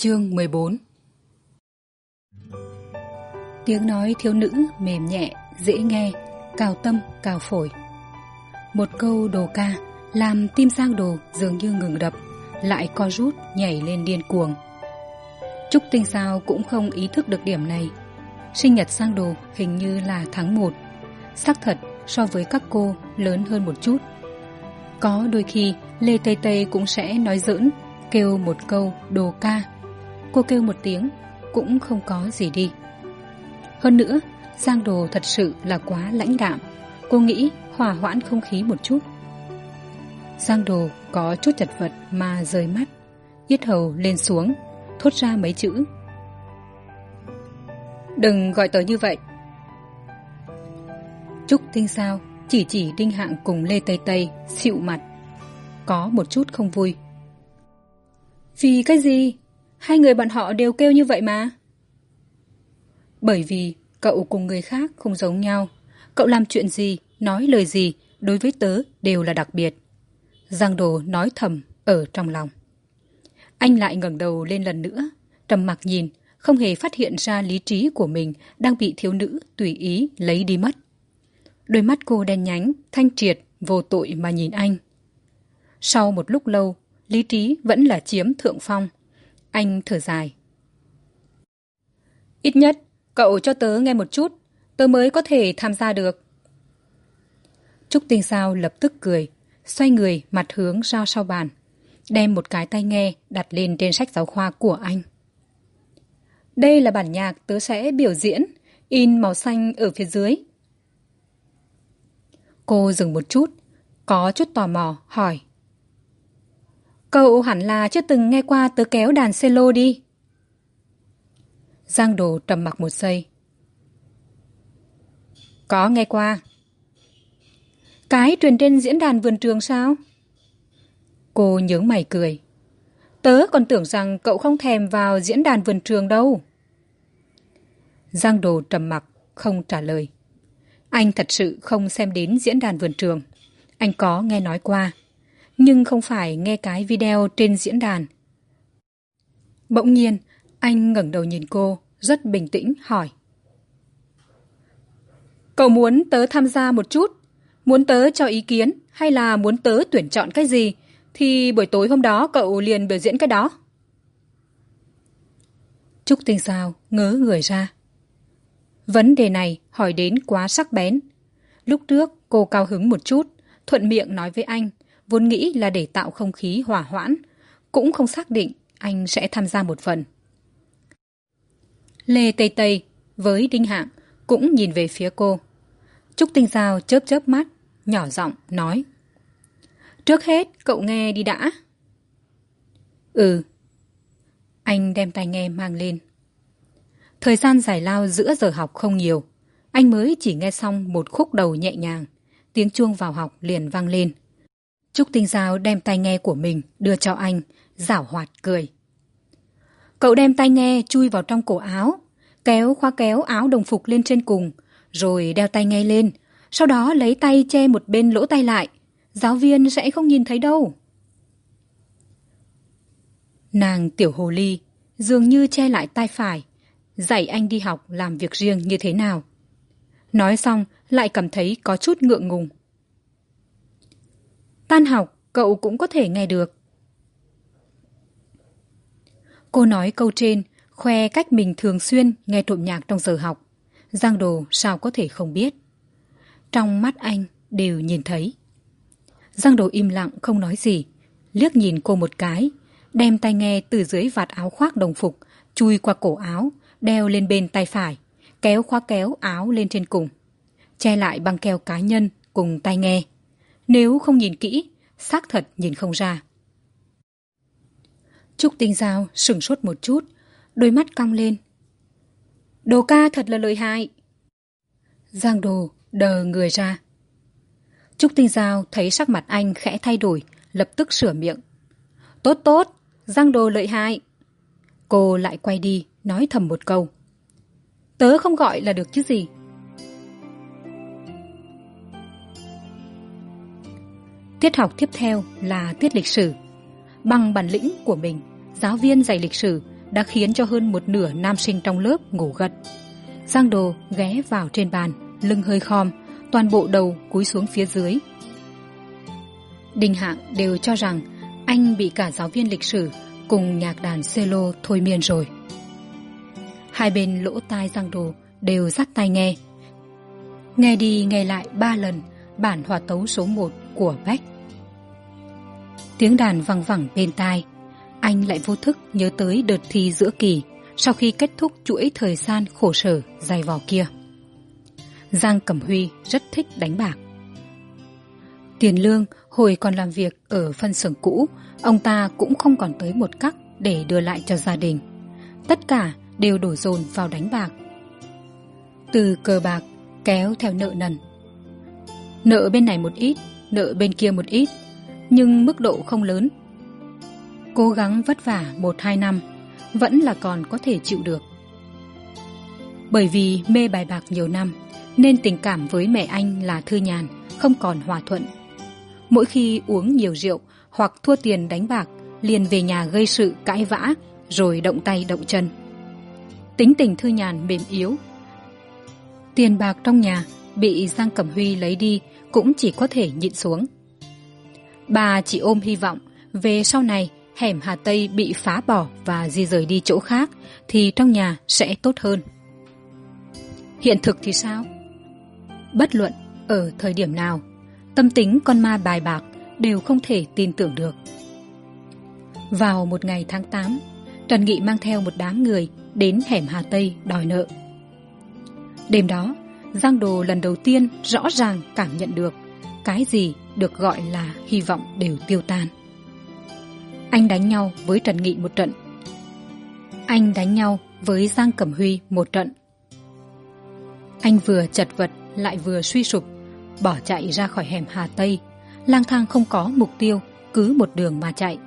Chương mười bốn Tiếng nói thiếu nữ mềm nhẹ, dễ nghe, cao tâm, cao phổi. Một câu đồ ca làm tim Giang Đồ dường như ngừng đập, lại co rút nhảy lên điên cuồng. Trúc Tinh Sao cũng không ý thức được điểm này. Sinh nhật Giang Đồ hình như là tháng một Xác thật so với các cô lớn hơn một chút. Có đôi khi Lê Tây Tây cũng sẽ nói giỡn, kêu một câu đồ ca. Cô kêu một tiếng cũng không có gì đi. Hơn nữa, Giang Đồ thật sự là quá lãnh đạm. Cô nghĩ hòa hoãn không khí một chút. Giang Đồ có chút chật vật mà rời mắt, yết hầu lên xuống, thốt ra mấy chữ. Đừng gọi tớ như vậy. Trúc Tinh Sao chỉ chỉ Đinh Hạng cùng Lê Tây Tây xịu mặt. Có một chút không vui. Vì cái gì? Hai người bọn họ đều kêu như vậy mà. Bởi vì cậu cùng người khác không giống nhau. Cậu làm chuyện gì, nói lời gì, đối với tớ đều là đặc biệt. Giang Đồ nói thầm ở trong lòng. Anh lại ngẩng đầu lên lần nữa, trầm mặc nhìn, không hề phát hiện ra lý trí của mình đang bị thiếu nữ tùy ý lấy đi mất. Đôi mắt cô đen nhánh, thanh triệt, vô tội mà nhìn anh. Sau một lúc lâu, lý trí vẫn là chiếm thượng phong. Anh thở dài. Ít nhất, cậu cho tớ nghe một chút, tớ mới có thể tham gia được. Trúc Tinh Sao lập tức cười, xoay người mặt hướng ra sau bàn, đem một cái tai nghe đặt lên trên sách giáo khoa của anh. Đây là bản nhạc tớ sẽ biểu diễn, in màu xanh ở phía dưới. Cô dừng một chút, có chút tò mò, hỏi. Cậu hẳn là chưa từng nghe qua tớ kéo đàn cello đi. Giang Đồ trầm mặc một giây. Có nghe qua. Cái truyền trên diễn đàn vườn trường sao? Cô nhướng mày cười. Tớ còn tưởng rằng cậu không thèm vào diễn đàn vườn trường đâu. Giang Đồ trầm mặc, không trả lời. Anh thật sự không xem đến diễn đàn vườn trường. Anh có nghe nói qua, nhưng không phải nghe cái video trên diễn đàn. Bỗng nhiên, anh ngẩng đầu nhìn cô, rất bình tĩnh hỏi. Cậu muốn tớ tham gia một chút, muốn tớ cho ý kiến hay là muốn tớ tuyển chọn cái gì, thì buổi tối hôm đó cậu liền biểu diễn cái đó. Trúc Tinh Sao ngớ người ra. Vấn đề này hỏi đến quá sắc bén. Lúc trước cô cao hứng một chút, thuận miệng nói với anh, vốn nghĩ là để tạo không khí hỏa hoãn, cũng không xác định anh sẽ tham gia một phần. Lê Tây Tây với Đinh Hạng cũng nhìn về phía cô. Trúc Tinh Giao chớp chớp mắt, nhỏ giọng nói. Trước hết, cậu nghe đi đã. Ừ. Anh đem tai nghe mang lên. Thời gian giải lao giữa giờ học không nhiều. Anh mới chỉ nghe xong một khúc đầu nhẹ nhàng. Tiếng chuông vào học liền vang lên. Trúc Tinh Giao đem tai nghe của mình đưa cho anh, giảo hoạt cười. Cậu đem tai nghe chui vào trong cổ áo, kéo khóa kéo áo đồng phục lên trên cùng, rồi đeo tai nghe lên, sau đó lấy tay che một bên lỗ tay lại. Giáo viên sẽ không nhìn thấy đâu. Nàng tiểu hồ ly dường như che lại tai phải, dạy anh đi học làm việc riêng như thế nào. Nói xong lại cảm thấy có chút ngượng ngùng. Tan học, cậu cũng có thể nghe được. Cô nói câu trên, khoe cách mình thường xuyên nghe trộm nhạc trong giờ học. Giang đồ sao có thể không biết. Trong mắt anh đều nhìn thấy. Giang đồ im lặng không nói gì, liếc nhìn cô một cái, đem tay nghe từ dưới vạt áo khoác đồng phục, chui qua cổ áo, đeo lên bên tay phải, kéo khóa kéo áo lên trên cùng, che lại băng keo cá nhân cùng tay nghe. Nếu không nhìn kỹ, xác thật nhìn không ra. Trúc Tinh Giao sửng sốt một chút, đôi mắt cong lên. Đồ ca thật là lợi hại. Giang đồ đờ người ra. Trúc Tinh Giao thấy sắc mặt anh khẽ thay đổi, lập tức sửa miệng. Tốt tốt, Giang đồ lợi hại. Cô lại quay đi, nói thầm một câu. Tớ không gọi là được chứ gì. Tiết học tiếp theo là tiết lịch sử. Bằng bản lĩnh của mình, giáo viên dạy lịch sử đã khiến cho hơn một nửa nam sinh trong lớp ngủ gật. Giang đồ ghé vào trên bàn lưng hơi khom toàn bộ đầu cúi xuống phía dưới. Đinh hạng đều cho rằng anh bị cả giáo viên lịch sử cùng nhạc đàn cello thôi miên rồi. Hai bên lỗ tai giang đồ đều dắt tay nghe. Nghe đi nghe lại ba lần bản hòa tấu số một của bách tiếng đàn văng vẳng bên tai. Anh lại vô thức nhớ tới đợt thi giữa kỳ, sau khi kết thúc chuỗi thời gian khổ sở dài vò kia. Giang cẩm huy rất thích đánh bạc. Tiền lương, hồi còn làm việc ở phân xưởng cũ, ông ta cũng không còn tới một cắc để đưa lại cho gia đình. Tất cả đều đổ dồn vào đánh bạc. Từ cờ bạc kéo theo nợ nần. Nợ bên này một ít, nợ bên kia một ít nhưng mức độ không lớn. Cố gắng vất vả một hai năm vẫn là còn có thể chịu được. Bởi vì mê bài bạc nhiều năm, nên tình cảm với mẹ anh là thư nhàn, không còn hòa thuận. Mỗi khi uống nhiều rượu hoặc thua tiền đánh bạc, liền về nhà gây sự cãi vã, rồi động tay động chân. Tính tình thư nhàn mềm yếu. Tiền bạc trong nhà bị giang cẩm huy lấy đi cũng chỉ có thể nhịn xuống bà chỉ ôm hy vọng, về sau này, hẻm hà tây bị phá bỏ và di rời đi chỗ khác, thì trong nhà sẽ tốt hơn. Hiện thực thì sao? Bất luận ở thời điểm nào, tâm tính con ma bài bạc đều không thể tin tưởng được. Vào một ngày tháng tám, trần nghị mang theo một đám người đến hẻm hà tây đòi nợ. Đêm đó, giang đồ lần đầu tiên rõ ràng cảm nhận được cái gì được gọi là hy vọng đều tiêu tan. Anh đánh nhau với trần nghị một trận. Anh đánh nhau với giang cẩm huy một trận. Anh vừa chật vật lại vừa suy sụp, bỏ chạy ra khỏi hẻm hà tây. Lang thang không có mục tiêu, cứ một đường mà chạy.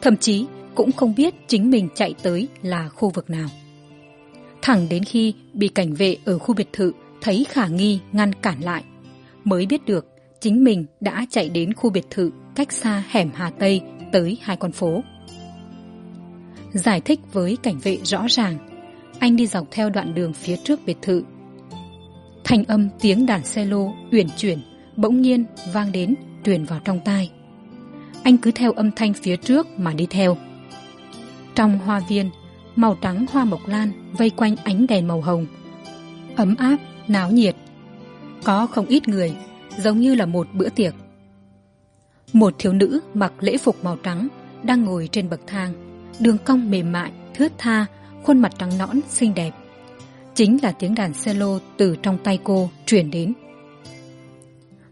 Thậm chí cũng không biết chính mình chạy tới là khu vực nào. Thẳng đến khi bị cảnh vệ ở khu biệt thự thấy khả nghi ngăn cản lại, mới biết được chính mình đã chạy đến khu biệt thự cách xa hẻm hà tây tới hai con phố. Giải thích với cảnh vệ rõ ràng, anh đi dọc theo đoạn đường phía trước biệt thự. Thành âm tiếng đàn xe lô uyển chuyển, bỗng nhiên vang đến, truyền vào trong tai. Anh cứ theo âm thanh phía trước mà đi theo. Trong hoa viên, màu trắng hoa mộc lan vây quanh ánh đèn màu hồng, ấm áp, náo nhiệt. Có không ít người giống như là một bữa tiệc. Một thiếu nữ mặc lễ phục màu trắng đang ngồi trên bậc thang, đường cong mềm mại, thướt tha, khuôn mặt trắng nõn, xinh đẹp. Chính là tiếng đàn cello từ trong tay cô truyền đến.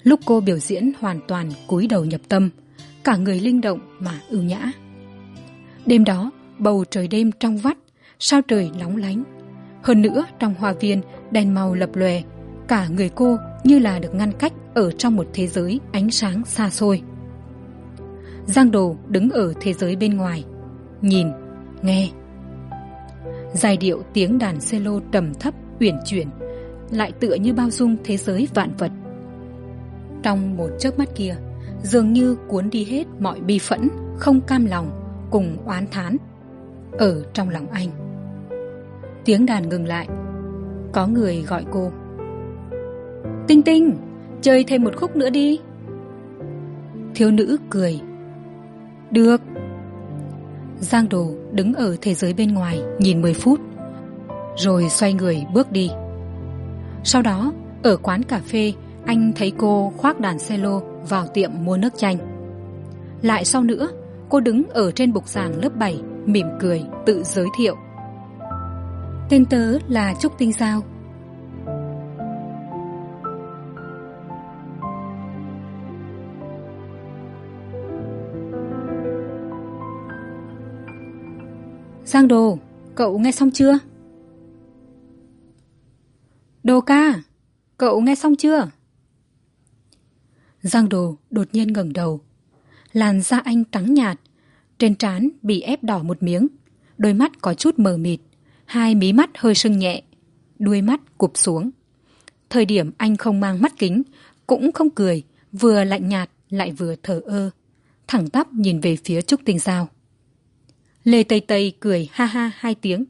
Lúc cô biểu diễn hoàn toàn cúi đầu nhập tâm, cả người linh động mà ưu nhã. Đêm đó, bầu trời đêm trong vắt, sao trời nóng lánh. Hơn nữa, trong hoa viên, đèn màu lập lòe cả người cô như là được ngăn cách ở trong một thế giới ánh sáng xa xôi. Giang đồ đứng ở thế giới bên ngoài, nhìn, nghe. Giai điệu tiếng đàn cello trầm thấp, uyển chuyển, lại tựa như bao dung thế giới vạn vật. Trong một chớp mắt kia, dường như cuốn đi hết mọi bi phẫn, không cam lòng cùng oán thán ở trong lòng anh. Tiếng đàn ngừng lại. Có người gọi cô tinh tinh, chơi thêm một khúc nữa đi. Thiếu nữ cười. Được. Giang đồ đứng ở thế giới bên ngoài, nhìn mười phút, rồi xoay người bước đi. Sau đó, ở quán cà phê, anh thấy cô khoác đàn cello vào tiệm mua nước chanh. Lại sau nữa, cô đứng ở trên bục giảng lớp bảy, mỉm cười, tự giới thiệu. Tên tớ là trúc tinh giao. Giang đồ, cậu nghe xong chưa? Đồ ca, cậu nghe xong chưa? Giang đồ đột nhiên ngẩng đầu. Làn da anh trắng nhạt, trên trán bị ép đỏ một miếng, đôi mắt có chút mờ mịt, hai mí mắt hơi sưng nhẹ, đuôi mắt cụp xuống. Thời điểm anh không mang mắt kính, cũng không cười, vừa lạnh nhạt lại vừa thờ ơ. Thẳng tắp nhìn về phía trúc tinh giao lê tây tây cười ha ha hai tiếng.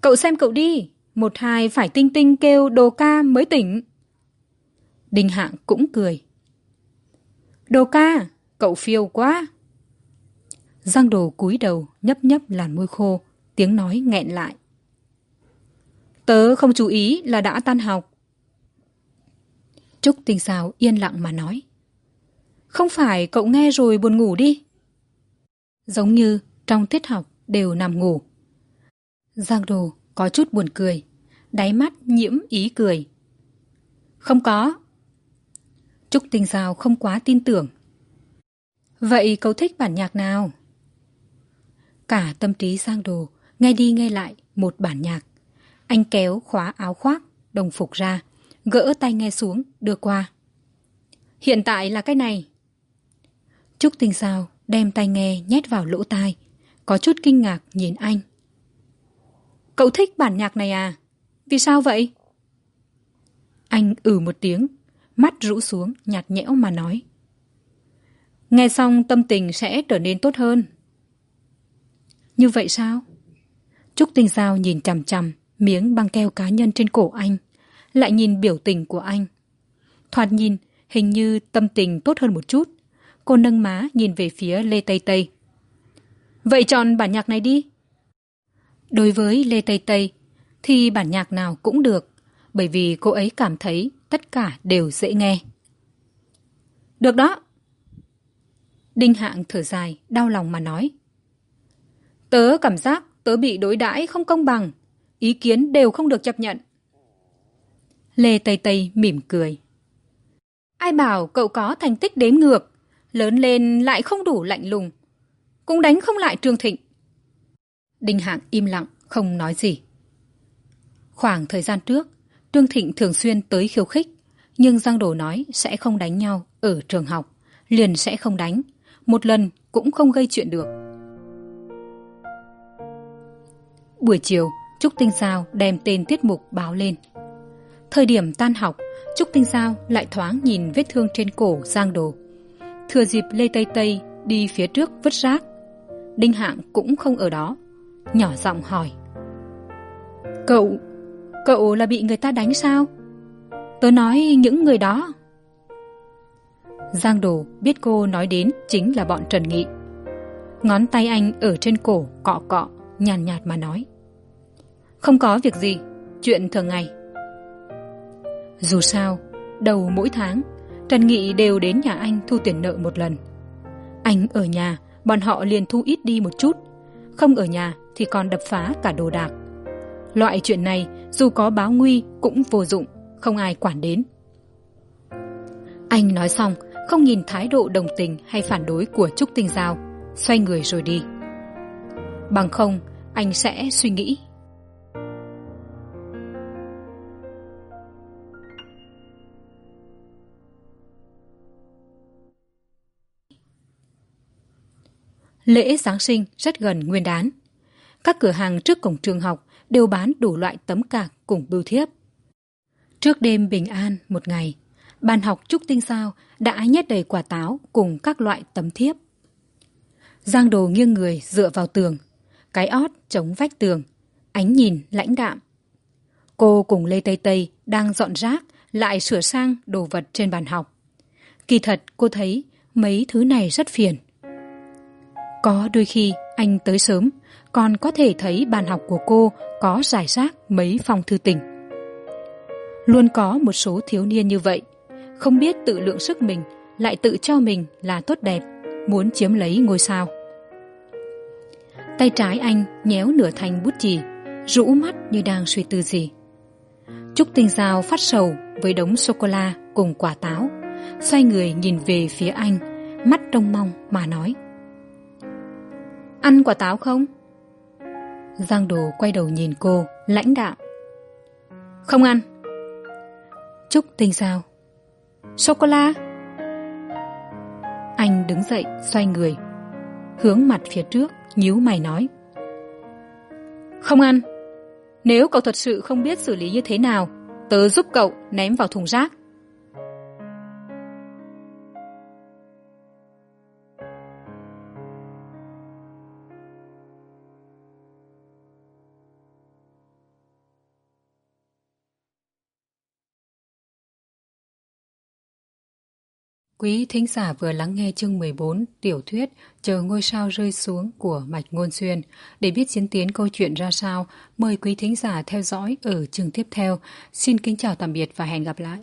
Cậu xem cậu đi, một hai phải tinh tinh kêu đồ ca mới tỉnh. Đinh hạng cũng cười. Đồ ca, cậu phiêu quá. Giang đồ cúi đầu nhấp nhấp làn môi khô, tiếng nói nghẹn lại. Tớ không chú ý là đã tan học. Trúc tinh sao yên lặng mà nói. Không phải cậu nghe rồi buồn ngủ đi giống như trong tiết học đều nằm ngủ. Giang đồ có chút buồn cười, đáy mắt nhiễm ý cười. Không có. Trúc tinh giao không quá tin tưởng. Vậy cậu thích bản nhạc nào? Cả tâm trí giang đồ nghe đi nghe lại một bản nhạc. Anh kéo khóa áo khoác, đồng phục ra, gỡ tay nghe xuống, đưa qua. Hiện tại là cái này. Trúc tinh giao đem tay nghe nhét vào lỗ tai. Có chút kinh ngạc nhìn anh. Cậu thích bản nhạc này à? Vì sao vậy? Anh ừ một tiếng, mắt rũ xuống, nhạt nhẽo mà nói. Nghe xong tâm tình sẽ trở nên tốt hơn. Như vậy sao? Trúc tinh giao nhìn chằm chằm miếng băng keo cá nhân trên cổ anh, lại nhìn biểu tình của anh. Thoạt nhìn hình như tâm tình tốt hơn một chút cô nâng má nhìn về phía lê tây tây. Vậy chọn bản nhạc này đi. Đối với lê tây tây thì bản nhạc nào cũng được, bởi vì cô ấy cảm thấy tất cả đều dễ nghe. Được đó. Đinh hạng thở dài, đau lòng mà nói. Tớ cảm giác tớ bị đối đãi không công bằng, ý kiến đều không được chấp nhận. Lê tây tây mỉm cười. Ai bảo cậu có thành tích đếm ngược lớn lên lại không đủ lạnh lùng. Cũng đánh không lại trương thịnh. Đinh hạng im lặng, không nói gì. Khoảng thời gian trước, trương thịnh thường xuyên tới khiêu khích, nhưng giang đồ nói sẽ không đánh nhau ở trường học, liền sẽ không đánh, một lần cũng không gây chuyện được. Buổi chiều, trúc tinh giao đem tên tiết mục báo lên. Thời điểm tan học, trúc tinh giao lại thoáng nhìn vết thương trên cổ giang đồ thừa dịp lê tây tây đi phía trước vứt rác đinh hạng cũng không ở đó nhỏ giọng hỏi. Cậu cậu là bị người ta đánh sao? Tớ nói những người đó. Giang đồ biết cô nói đến chính là bọn trần nghị. Ngón tay anh ở trên cổ cọ cọ nhàn nhạt mà nói. Không có việc gì chuyện thường ngày. Dù sao đầu mỗi tháng trần nghị đều đến nhà anh thu tiền nợ một lần. Anh ở nhà, bọn họ liền thu ít đi một chút. Không ở nhà thì còn đập phá cả đồ đạc. Loại chuyện này, dù có báo nguy cũng vô dụng, không ai quản đến. Anh nói xong, không nhìn thái độ đồng tình hay phản đối của trúc tinh giao, xoay người rồi đi. Bằng không, anh sẽ suy nghĩ. Lễ giáng sinh rất gần nguyên đán. Các cửa hàng trước cổng trường học đều bán đủ loại tấm cạc cùng bưu thiếp. Trước đêm bình an một ngày bàn học trúc tinh sao đã nhét đầy quả táo cùng các loại tấm thiếp. Giang đồ nghiêng người dựa vào tường, cái ót chống vách tường, ánh nhìn lãnh đạm. Cô cùng lê tây tây đang dọn rác lại sửa sang đồ vật trên bàn học. Kỳ thật cô thấy mấy thứ này rất phiền có đôi khi anh tới sớm, còn có thể thấy bàn học của cô có giải rác mấy phòng thư tình. Luôn có một số thiếu niên như vậy, không biết tự lượng sức mình lại tự cho mình là tốt đẹp, muốn chiếm lấy ngôi sao. Tay trái anh nhéo nửa thành bút chì, rũ mắt như đang suy tư gì. Trúc tinh giao phát sầu với đống sô cô la cùng quả táo, xoay người nhìn về phía anh, mắt trông mong mà nói ăn quả táo không? Giang đồ quay đầu nhìn cô, lãnh đạm. Không ăn. Trúc tinh sao? Sô cô la anh đứng dậy, xoay người. Hướng mặt phía trước, nhíu mày nói. Không ăn. Nếu cậu thật sự không biết xử lý như thế nào, tớ giúp cậu ném vào thùng rác. Quý thính giả vừa lắng nghe chương 14 tiểu thuyết Chờ ngôi sao rơi xuống của Mạch Ngôn Xuyên. Để biết diễn tiến câu chuyện ra sao, mời quý thính giả theo dõi ở chương tiếp theo. Xin kính chào tạm biệt và hẹn gặp lại.